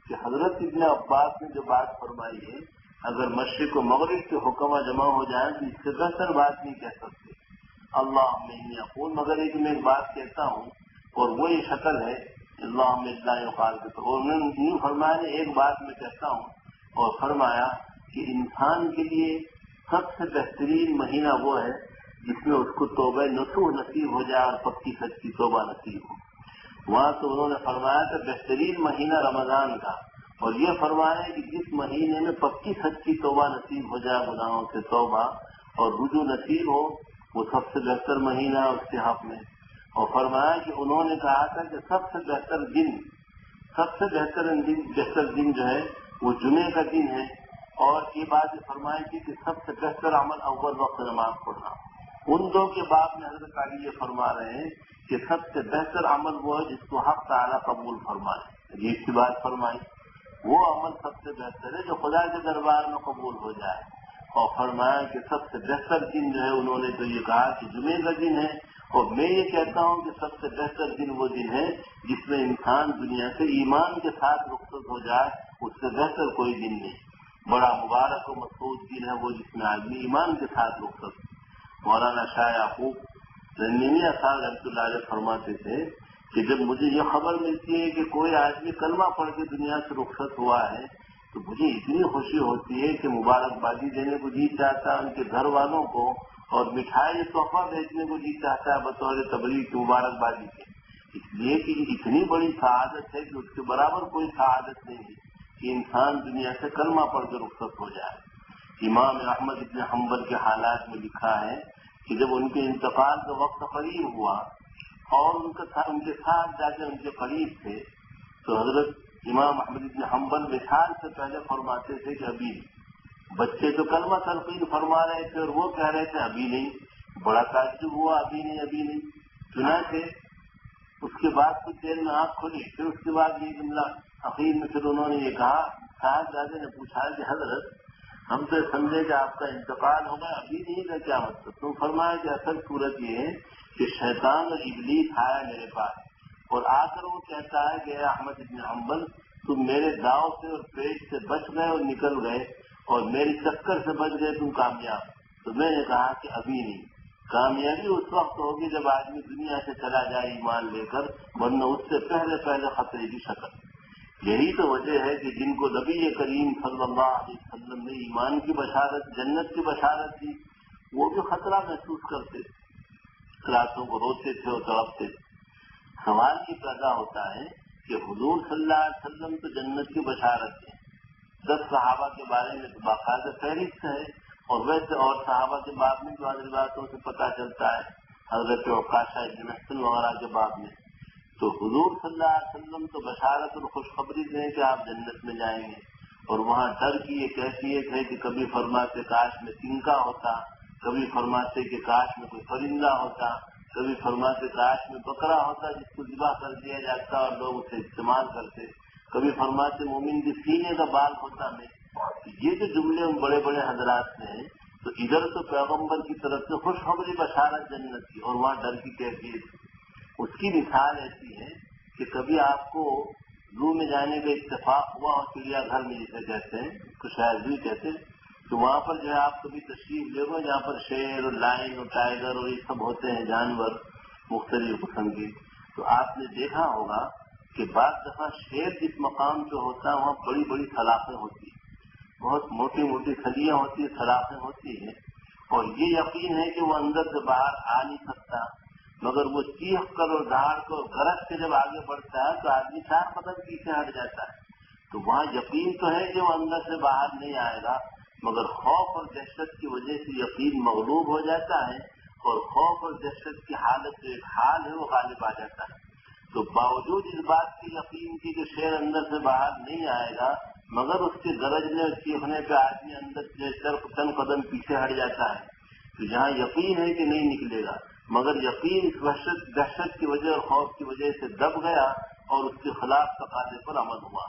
کہ حضرت ابن عباس نے جو بات فرمائی ہے، اگر مشرق و مغرب کے حکمہ جمع ہو جائیں تو اس سے بہتر بات نہیں کہہ سکتے۔ اللہ میں خون مگر ایک میں ایک بات کہتا ہوں اور وہ یہ شکل ہے اللہ اللہ کے تو فرمایا، ایک بات میں کہتا ہوں اور فرمایا کہ انسان کے لیے سب سے بہترین مہینہ وہ ہے جس میں اس کو توبہ نسو نصیب ہو جائے اور پکی سچی توبہ نصیب ہو۔ وہاں تو انہوں نے فرمایا کہ بہترین مہینہ رمضان کا۔ اور یہ فرمایا کہ جس مہینے میں پکی سچی توبہ نصیب ہو جائے، گناہوں سے توبہ اور رجوع نصیب ہو، وہ سب سے بہتر مہینہ اس کے حق میں۔ اور فرمایا کہ انہوں نے کہا تھا کہ سب سے بہتر دن، سب سے بہتر دن بہتر دن جو ہے، وہ جمعے کا دن ہے۔ اور یہ بات فرمائی تھی کہ سب سے بہتر عمل اول وقت نماز پڑھنا۔ ان دو کے بعد میں حضرت علی یہ فرما رہے ہیں کہ سب سے بہتر عمل وہ ہے جس کو حق تعالیٰ قبول فرمائے۔ یعنی عجیب سی بات فرمائی، وہ عمل سب سے بہتر ہے جو خدا کے دربار میں قبول ہو جائے۔ اور فرمایا کہ سب سے بہتر دن جو ہے، انہوں نے تو یہ کہا کہ جمعے کا دن ہے۔ اور میں یہ کہتا ہوں کہ سب سے بہتر دن وہ دن ہے جس میں انسان دنیا سے ایمان کے ساتھ رخصت ہو جائے، اس سے بہتر کوئی دن نہیں۔ بڑا مبارک و مقصود دن ہے وہ جس میں آدمی ایمان کے ساتھ رخصت مولانا شاہ یعقوب رنگینی اثار رحمۃ اللہ علیہ فرماتے تھے کہ جب مجھے یہ خبر ملتی ہے کہ کوئی آدمی کلمہ پڑھ کے دنیا سے رخصت ہوا ہے تو مجھے اتنی خوشی ہوتی ہے کہ مبارکبادی دینے کو جی چاہتا ہے ان کے گھر والوں کو اور مٹھائی تحفہ بھیجنے کو جی چاہتا ہے، بطور تبلیغ کی مبارکبادی کے۔ اس لیے کہ اتنی بڑی شہادت ہے کہ اس کے برابر کوئی شہادت نہیں ہے۔ کہ انسان دنیا سے کلمہ پڑھ کے رخصت ہو جائے۔ امام احمد ابن حنبل کے حالات میں لکھا ہے کہ جب ان کے انتقال کا وقت قریب ہوا اور ان کا ان کے ساتھ جا کے ان کے قریب تھے، تو حضرت امام احمد ابن حنبل مثال سے پہلے فرماتے تھے کہ ابھی بچے تو کلمہ تلقین فرما رہے تھے اور وہ کہہ رہے تھے ابھی نہیں، بڑا تعجب ہوا، ابھی نہیں ابھی نہیں۔ چنا تھے اس کے بعد کچھ دیر میں آنکھ کھلی، پھر اس کے بعد یہ جملہ عقید میں پھر انہوں نے یہ کہا، صاحب نے پوچھا کہ حضرت، ہم تو سمجھے کہ آپ کا انتقال ہوگا ابھی نہیں کا کیا مطلب؟ تم فرمایا کہ اصل صورت یہ ہے کہ شیطان اور ابلیس آیا میرے پاس اور آ کر وہ کہتا ہے کہ احمد ابن حنبل، تم میرے داؤ سے اور پیٹ سے بچ گئے اور نکل گئے اور میری چکر سے بچ گئے، تم کامیاب۔ تو میں نے کہا کہ ابھی نہیں۔ کامیابی اس وقت ہوگی جب آدمی دنیا سے چلا جائے ایمان لے کر، ورنہ اس سے پہلے پہلے خطرے کی شکل۔ یہی تو وجہ ہے کہ جن کو نبی کریم صلی اللہ علیہ وسلم نے ایمان کی بشارت، جنت کی بشارت دی، وہ بھی خطرہ محسوس کرتے تھے۔ راتوں کو روتے تھے اور تڑپتے تھے۔ سوال یہ پیدا ہوتا ہے کہ حضور صلی اللہ علیہ وسلم تو جنت کی بشارت ہے دس صحابہ کے بارے میں تو باقاعدہ فہرست ہے اور ویسے اور صحابہ کے بعد میں جو حضرت باتوں سے پتہ چلتا ہے، حضرت اوقاشہ محسن وغیرہ کے بعد میں۔ تو حضور صلی اللہ علیہ وسلم تو بشارت اور خوشخبری دیں کہ آپ جنت میں جائیں گے۔ اور وہاں ڈر کی یہ کیفیت ہے کہ کبھی فرماتے کاش میں تنکا ہوتا، کبھی فرماتے کہ کاش میں کوئی پرندہ ہوتا، کبھی فرماتے کاش میں بکرا ہوتا جس کو ذبح کر دیا جاتا اور لوگ اسے استعمال کرتے۔ کبھی فرماتے مومن کے سینے کا بال ہوتا میں۔ یہ جو جملے ان بڑے بڑے حضرات سے ہیں، تو ادھر تو پیغمبر کی طرف سے خوشخبری بشارت جنت کی، اور وہاں ڈر کی کیفیت اس کی مثال ایسی ہے کہ کبھی آپ کو زو میں جانے کا اتفاق ہوا اور چڑیا گھر میں جسے کہتے ہیں تو شاید بھی کہتے ہیں، تو وہاں پر جو ہے آپ کبھی تشریف لے گو جہاں پر شیر اور لائن اور ٹائیگر اور یہ سب ہوتے ہیں جانور مختلف قسم کے۔ تو آپ نے دیکھا ہوگا کہ بعض دفعہ شیر جس مقام پہ ہوتا ہے، وہاں بڑی بڑی سلاخیں ہوتی ہیں۔ بہت موٹی موٹی سلیاں ہوتی ہیں سلاخیں ہوتی ہیں۔ اور یہ یقین ہے کہ وہ اندر سے باہر آ نہیں سکتا۔ مگر وہ چیخ کر اور دھاڑ کو گرج کے جب آگے بڑھتا ہے تو آدمی چار قدم پیچھے ہٹ جاتا ہے۔ تو وہاں یقین تو ہے کہ وہ اندر سے باہر نہیں آئے گا، مگر خوف اور دہشت کی وجہ سے یقین مغلوب ہو جاتا ہے اور خوف اور دہشت کی حالت جو ایک حال ہے وہ غالب آ جاتا ہے۔ تو باوجود اس بات کی یقین کی کہ شیر اندر سے باہر نہیں آئے گا، مگر اس کے گرجنے اور چیخنے پہ آدمی اندر سے چند قدم پیچھے ہٹ جاتا ہے۔ تو جہاں یقین ہے کہ نہیں نکلے گا مگر یقین اس وحشت، دہشت کی وجہ اور خوف کی وجہ سے دب گیا اور اس کے خلاف تقاضے پر عمل ہوا۔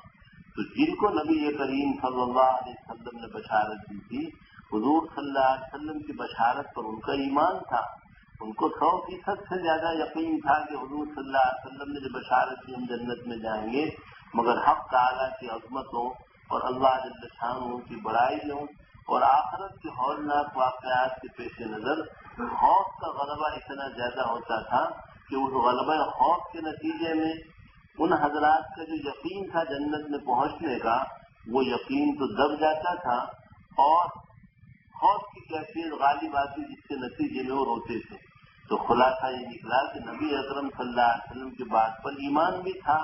تو جن کو نبی کریم صلی اللہ علیہ وسلم نے بشارت دی تھی، حضور صلی اللہ علیہ وسلم کی بشارت پر ان کا ایمان تھا۔ ان کو سو فیصد سے زیادہ یقین تھا کہ حضور صلی اللہ علیہ وسلم نے جو بشارت کی ہم جنت میں جائیں گے۔ مگر حق تعالیٰ کی عظمتوں اور اللہ شان کی بڑائی ہوں۔ اور آخرت کے ہولناک واقعات کے پیش نظر خوف کا غلبہ اتنا زیادہ ہوتا تھا کہ اس غلبہ خوف کے نتیجے میں ان حضرات کا جو یقین تھا جنت میں پہنچنے کا، وہ یقین تو دب جاتا تھا اور خوف کی کیفیت غالب آتی جس کے نتیجے میں وہ روتے تھے۔ تو خلاصہ یہ نکلا کہ نبی اکرم صلی اللہ علیہ وسلم کی بات پر ایمان بھی تھا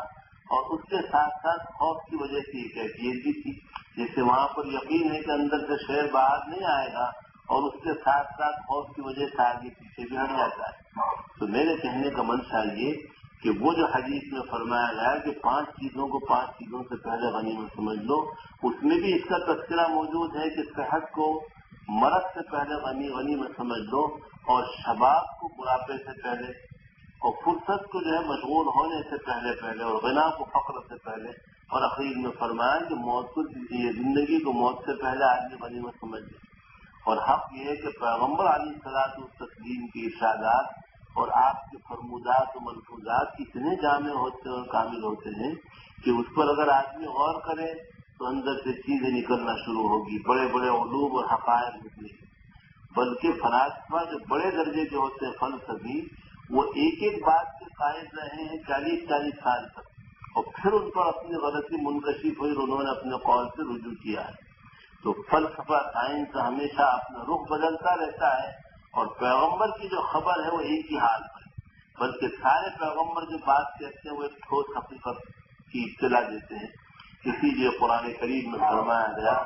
اور اس کے ساتھ ساتھ خوف کی وجہ سے یہ کیفیت بھی تھی۔ جیسے وہاں پر یقین ہے کہ اندر سے شہر باہر نہیں آئے گا اور اس کے ساتھ ساتھ خوف کی وجہ سے آگے پیچھے بھی ہٹ جاتا ہے۔ تو میرے کہنے کا منشا یہ کہ وہ جو حدیث میں فرمایا گیا کہ پانچ چیزوں کو پانچ چیزوں سے پہلے غنی میں سمجھ لو، اس میں بھی اس کا تذکرہ موجود ہے کہ صحت کو مرد سے پہلے غنی غنی میں سمجھ لو اور شباب کو بڑھاپے سے پہلے اور فرصت کو جو ہے مشغول ہونے سے پہلے پہلے اور غنا کو فخر سے پہلے۔ اور اخیر میں فرمایا کہ موت کو، یہ زندگی کو موت سے پہلے آدمی غنی میں سمجھ لے۔ اور حق یہ ہے کہ پیغمبر علی صلاح تسلیم کی ارشادات اور آپ کے فرمودات و ملفوظات اتنے جامع ہوتے اور کامل ہوتے ہیں کہ اس پر اگر آدمی غور کرے تو اندر سے چیزیں نکلنا شروع ہوگی، بڑے بڑے علوم اور حقائق نکلے بلکہ فلاسفہ جو بڑے درجے کے ہوتے ہیں، فلسفی، وہ ایک ایک بات کے قائد رہے ہیں چالیس چالیس سال تک۔ اور پھر ان پر اپنی غلطی منکشف ہوئی اور انہوں نے اپنے قول سے رجوع کیا ہے۔ تو فلسفہ سائنس ہمیشہ اپنا رخ بدلتا رہتا ہے اور پیغمبر کی جو خبر ہے وہ ایک ہی حال پر بلکہ سارے پیغمبر جو بات کہتے ہیں وہ ایک ٹھوس حقیقت کی اطلاع دیتے ہیں۔ اسی لیے قرآن قریب میں فرمایا گیا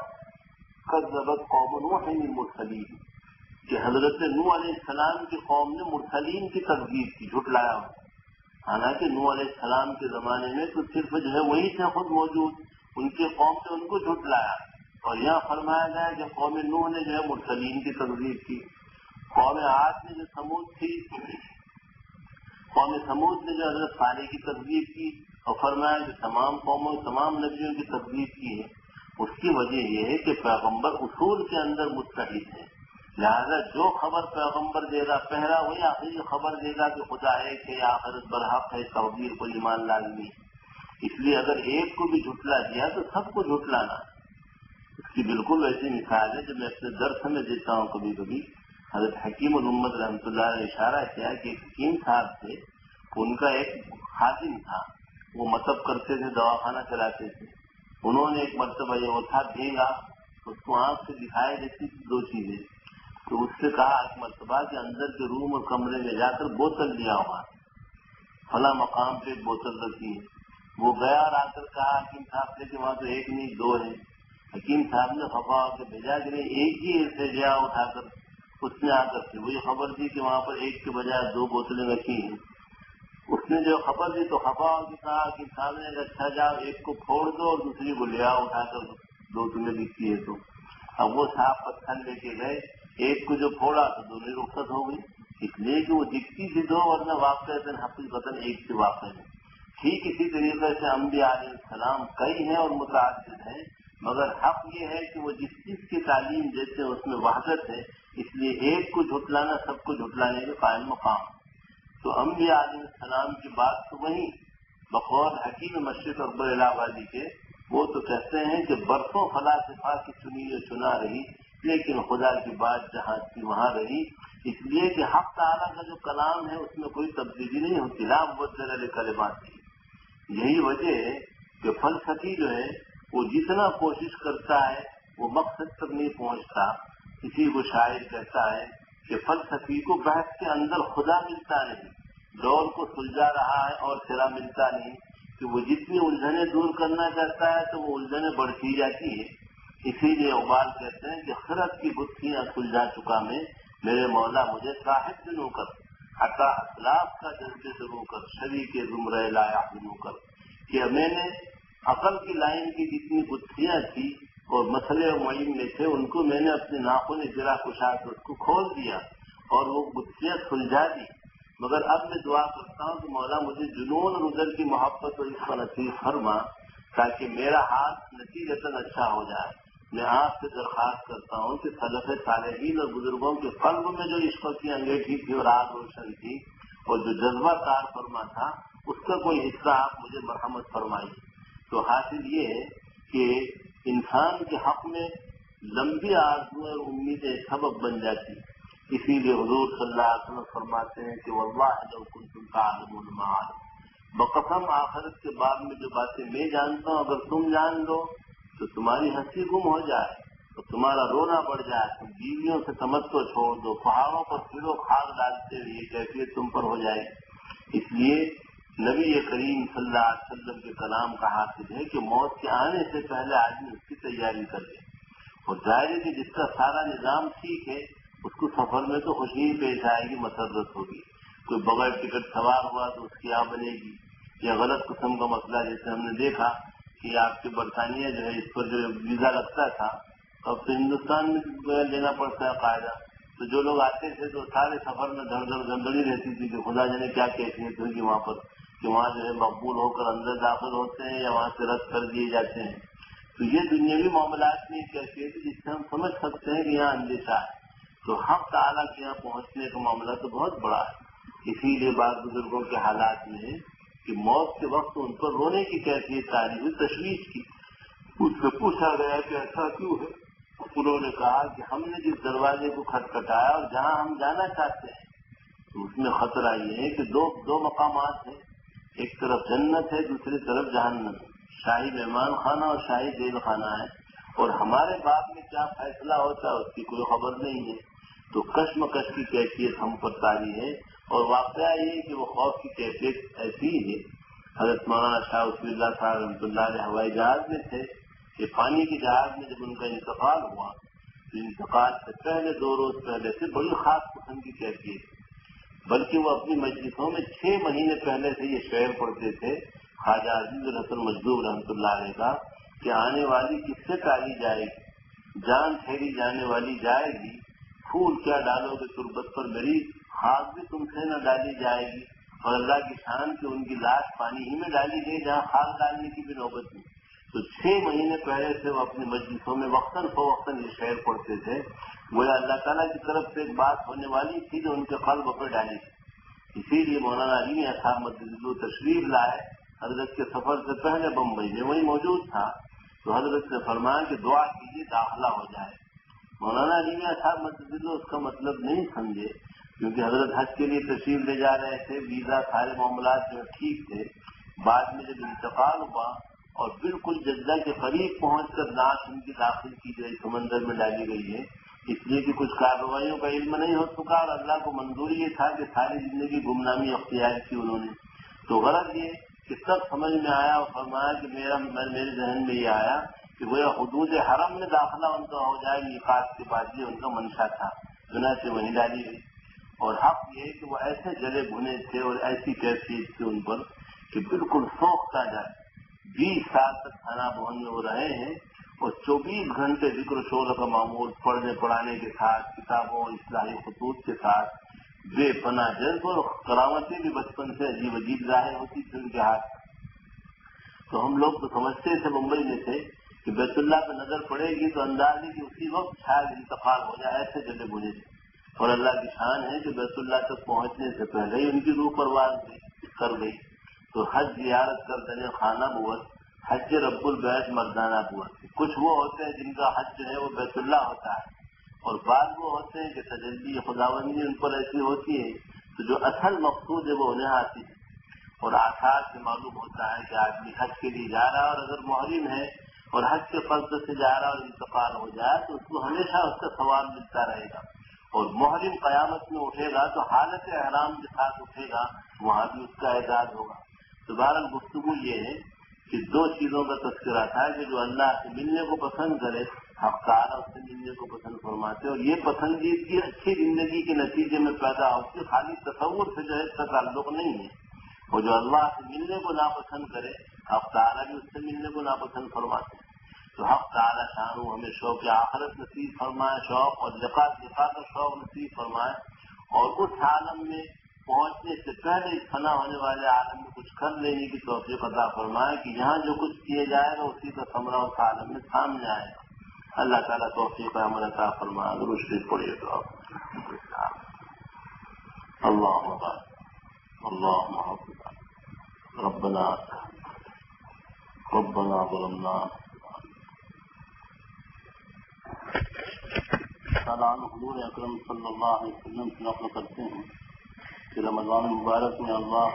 قدرت قوم مرسلیم کہ حضرت نو علیہ السلام کی قوم نے مرسلیم کی تصویر کی، جھٹلایا۔ حالانکہ نو علیہ السلام کے زمانے میں تو صرف جو ہے وہی تھے خود موجود، ان کے قوم نے ان کو جھٹلایا۔ اور یہاں فرمایا گیا کہ قوم نوح نے جو ہے مرسلیم کی تصویر کی۔ قوم آج میں جو سمود تھی، قوم سمود نے جو حضرت صالح کی تصویر کی اور فرمایا کہ تمام قوموں، تمام نبیوں کی تصویر کی ہے۔ اس کی وجہ یہ ہے کہ پیغمبر اصول کے اندر مستحد ہے لہذا جو خبر پیغمبر دے گا، پہلا وہی آخری خبر دے گا کہ خدا ہے کہ آخرت برحق ہے تصویر کو ایمان لازمی اس لیے اگر ایک کو بھی جھٹلا دیا تو سب کو جھٹلانا۔ اس کی بالکل ویسی مثال ہے جو میں اپنے درس میں دیتا ہوں کبھی کبھی۔ حضرت حکیم محمد رحمۃ اللہ نے اشارہ کیا کہ ایک حکیم صاحب تھے، ان کا ایک خادم تھا، وہ مطلب کرتے تھے، دواخانہ چلاتے تھے۔ انہوں نے ایک مرتبہ یہ وہ تھا، بھیگا، اس کو آنکھ سے دکھائی دیتی تھی دو چیزیں۔ تو اس سے کہا، ایک مرتبہ کہ اندر کے روم اور کمرے میں جا کر بوتل لیا ہوا فلاں مقام پہ ایک بوتل رکھی ہے۔ وہ گیا اور آ کر کہا، حکیم صاحب سے کہ وہاں تو ایک نہیں، دو ہے حکیم صاحب نے خفا ہو کے بھیجا کہ ایک ہی سے اٹھا کر، اس نے آ کر کے وہی خبر دی کہ وہاں پر ایک کے بجائے دو بوتلیں رکھی ہیں۔ اس نے جو خبر دی تو خفا ہو کہا کہ صاحب نے اچھا جاؤ، ایک کو پھوڑ دو اور دوسری کو لیا اٹھا کر دو تمہیں دکھتی ہے تو۔ اب وہ صاحب پتھر لے کے گئے۔ ایک کو جو پھوڑا تو دونوں رخصت ہو گئی۔ اس لیے کہ وہ دکھتی تھی دو، ورنہ واقع حفیظ وطن ایک سے واقع ہے۔ ٹھیک اسی طریقے سے انبیاء علیہ السلام کئی ہیں اور متعدد ہیں۔ مگر حق یہ ہے کہ وہ جس چیز کی تعلیم دیتے ہیں، اس میں وحدت ہے، اس لیے ایک کو جھٹلانا، سب کو جھٹلانے کے قائم مقام تو انبیاء علیہ السلام کی بات تو وہی، بقول حکیم مشرق اکبر الہ آبادی کے، وہ تو کہتے ہیں کہ برسوں فلاسفہ کی چنی یا چنا رہی، لیکن خدا کی بات جہاں تھی وہاں رہی۔ اس لیے کہ حق تعالیٰ کا جو کلام ہے، اس میں کوئی تبدیلی نہیں ہوتی لام بدل کلمات کی یہی وجہ ہے کہ فلسفی جو ہے وہ جتنا کوشش کرتا ہے، وہ مقصد تک نہیں پہنچتا۔ کسی کو شاعر کہتا ہے کہ فلسفی کو بحث کے اندر خدا ملتا نہیں۔ دور کو سلجھا رہا ہے اور سرا ملتا نہیں۔ کہ وہ جتنی الجھنیں دور کرنا چاہتا ہے تو وہ الجھنیں بڑھتی جاتی ہے اسی لیے اقبال کہتے ہیں کہ خرد کی گتھیاں سلجھا چکا میں، میرے مولا مجھے صاحب دنوں کر حتا اخلاق کا جذبے ضرور کر شری کے زمرہ لایا دنوں کر۔ کہ میں نے عقل کی لائن کی جتنی گتھیاں تھی اور مسئلے معین میں تھے، ان کو میں نے اپنے ناخن اجرا کشاد اس کو کھول دیا اور وہ گتھیاں سلجھا دی۔ مگر اب میں دعا کرتا ہوں کہ مولا مجھے جنون اور ادھر کی محبت اور اس کا نصیب فرما تاکہ میرا ہاتھ نتیجتاً اچھا ہو جائے۔ میں آپ سے درخواست کرتا ہوں کہ صلف صالحین اور بزرگوں کے قلب میں جو عشق کی انگیٹھی تھی اور آگ روشن تھی اور جو جذبہ کار فرما تھا، اس کا کوئی حصہ آپ مجھے مرحمت فرمائیے۔ تو حاصل یہ ہے کہ انسان کے حق میں لمبی آرزو اور امیدیں سبب بن جاتی اسی لیے حضور صلی اللہ علیہ وسلم فرماتے ہیں کہ واللہ لو کنتم تعلمون ما بقسم آخرت کے بعد میں جو باتیں میں جانتا ہوں، اگر تم جان لو، تو تمہاری ہنسی گم ہو جائے، تو تمہارا رونا بڑھ جائے۔ تم بیویوں سے تمت کو چھوڑ دو، پہاڑوں پر پھرو کھاد ڈالتے ہوئے یہ کیفیت تم پر ہو جائے اس لیے نبی کریم صلی اللہ علیہ وسلم کے کلام کا حاصل ہے کہ موت کے آنے سے پہلے آدمی اس کی تیاری کر لے۔ اور ظاہر ہے کہ جس کا سارا نظام ٹھیک ہے، اس کو سفر میں تو خوشی پیش آئے گی، مسرت ہوگی۔ کوئی بغیر ٹکٹ سوار ہوا تو اس کی آ بنے گی۔ یا غلط قسم کا مسئلہ جیسے ہم نے دیکھا کہ آپ کے برطانیہ جو ہے، اس پر جو ویزا لگتا تھا، اب تو ہندوستان میں لینا پڑتا ہے قاعدہ۔ تو جو لوگ آتے تھے تو سارے سفر میں دھڑ دھڑ گندڑی رہتی تھی کہ خدا جانے کیا کیفیت ہوگی وہاں پر۔ کہ وہاں جو ہے مقبول ہو کر اندر داخل ہوتے ہیں یا وہاں سے رد کر دیے جاتے ہیں۔ تو یہ دنیاوی معاملات میں کیفیت ہے جس سے ہم سمجھ سکتے ہیں کہ یہاں اندیشہ ہے۔ تو حق تعالیٰ کے یہاں پہنچنے کا معاملہ تو بہت بڑا ہے۔ اسی لیے بعض بزرگوں کے حالات میں کہ موت کے وقت ان پر رونے کی کیفیت تاری ہوئی، تشویش کی۔ اس سے پوچھا گیا کہ ایسا کیوں ہے؟ انہوں نے کہا کہ ہم نے جس دروازے کو کھٹکھٹایا اور جہاں ہم جانا چاہتے ہیں، تو اس میں خطرہ یہ ہے کہ دو دو مقامات ہیں۔ ایک طرف جنت ہے، دوسری طرف جہنم۔ شاہی مہمان خانہ اور شاہی جیل خانہ ہے۔ اور ہمارے بعد میں کیا فیصلہ ہوتا ہے، اس کی کوئی خبر نہیں ہے۔ تو کشمکش کی کیفیت ہم پر تاری ہے۔ اور واقعہ یہ کہ وہ خوف کی کیفیت ایسی ہی ہے۔ حضرت مولانا شاہ رسول اللہ صاحب رحمۃ اللہ علیہ ہوائی جہاز میں تھے کہ پانی کے جہاز میں جب ان کا انتقال ہوا، تو انتقال سے پہلے دو روز پہلے سے بڑی خاص قسم کی کیفیت۔ بلکہ وہ اپنی مجلسوں میں چھ مہینے پہلے سے یہ شعر پڑھتے تھے، خواجہ عزیز الحسن مجدور رحمۃ اللہ علیہ کا، کہ آنے والی کس سے ٹالی جائے گی؟ جان ٹھہری جانے والی جائے گی، پھول کیا ڈالو گے تربت پر میری خاک بھی تم سے نہ ڈالی جائے گی۔ اور اللہ کی شان کی ان کی لاش پانی ہی میں ڈالی گئی، جہاں خاک ڈالنے کی بھی نوبت نہیں۔ تو چھ مہینے پہلے سے وہ اپنی مجلسوں میں وقتاً فوقتاً یہ شعر پڑھتے تھے وہ اللہ تعالیٰ کی طرف سے ایک بات ہونے والی تھی جو ان کے قلب پر ڈالی۔ تھی اسی لیے مولانا علی نے مدد تشریف لائے، حضرت کے سفر سے پہلے بمبئی میں وہی موجود تھا۔ تو حضرت نے فرمایا کہ دعا کیجیے داخلہ ہو جائے۔ مولانا علی میں صاحب مدد اس کا مطلب نہیں سمجھے، کیونکہ حضرت حج کے لیے تشریف لے جا رہے تھے، ویزا سارے معاملات جو ٹھیک تھے۔ بعد میں جب انتقال ہوا اور بالکل جدہ کے قریب پہنچ کر لاش ان کی داخل کی گئی سمندر میں ڈالی گئی ہے اس لیے کہ کچھ کارروائیوں کا علم نہیں ہو چکا اور اللہ کو منظوری یہ تھا کہ ساری زندگی گمنامی اختیار کی انہوں نے۔ تو غرض یہ کہ سب سمجھ میں آیا اور فرمایا کہ میرا میرے ذہن میں یہ آیا کہ وہ حدود حرم میں داخلہ ان کا ہو جائے نکاس کے بعد یہ ان کا منشا تھا۔ دنیا سے وہیں ڈالی گئی۔ اور حق یہ کہ وہ ایسے جلے بھنے تھے اور ایسی کیفیت تھی ان پر کہ بالکل سوکھتا جائے۔ بیس سال تک تھانہ بھون میں وہ رہے ہیں۔ اور چوبیس گھنٹے ذکر و شور کا معمول پڑھنے، پڑھانے کے ساتھ، کتابوں اسلامی خطوط کے ساتھ، بے پناہ جذب اور کرامتیں بھی بچپن سے عجیب عجیب ظاہر ہوتی تھی ان کے ہاتھ۔ تو ہم لوگ تو سمجھتے تھے ممبئی میں تھے کہ بیت اللہ پہ نظر پڑے گی تو انداز کہ اسی وقت شاید انتقال ہو جائے، ایسے جگہ بجے اور اللہ کی شان ہے کہ بیت اللہ تک پہنچنے سے پہلے ہی ان کی روح پرواز کر گئی۔ تو حج زیارت کر دینے خانہ بوت حج رب البیت مردانہ بوت کچھ وہ ہوتے ہیں جن کا حج جو ہے وہ بیت اللہ ہوتا ہے۔ اور بعض وہ ہوتے ہیں کہ تجلی، خداوندی ان پر ایسی ہوتی ہے تو جو اصل مقصود ہے وہ انہیں حاصل ہے۔ اور آثار سے معلوم ہوتا ہے کہ آدمی حج کے لیے جا رہا ہے اور اگر محرم ہے اور حج کے فرض سے جا رہا اور انتقال ہو جائے تو اس کو ہمیشہ اس کا ثواب ملتا رہے گا۔ اور محرم قیامت میں اٹھے گا تو حالت احرام کے ساتھ اٹھے گا، وہاں بھی اس کا اعزاز ہوگا۔ تو بہرحال گفتگو یہ ہے کہ دو چیزوں کا تذکرہ تھا کہ جو اللہ سے ملنے کو پسند کرے ہفتار اس سے ملنے کو پسند فرماتے، اور یہ پسندیدگی اچھی زندگی کے نتیجے میں پیدا ہوتی خالی تصور سے جو ہے اس کا تعلق نہیں ہے۔ اور جو اللہ سے ملنے کو ناپسند کرے ہفتارہ بھی اس سے ملنے کو ناپسند فرماتے تو حق تعالی شان ہمیں شوق آخرت نصیب فرمائے، شوق اور لقا لقا کا شوق نصیب فرمائے۔ اور اس عالم میں پہنچنے سے پہلے فنا ہونے والے عالم میں کچھ کر لینے کی توفیق عطا فرمائے کہ یہاں جو کچھ کیے جائے گا، اسی کا سمرا اس عالم میں سامنے آئے گا۔ اللہ تعالیٰ توفیق عمل عطا فرمائے، اگر اس سے پڑھیے تو اللہ اللہ محبت ربنا ربنا ظلمنا سالان حضور اکرم صلی اللہ علیہ وسلم سے نقل کرتے ہیں۔ کہ رمضان مبارک میں اللہ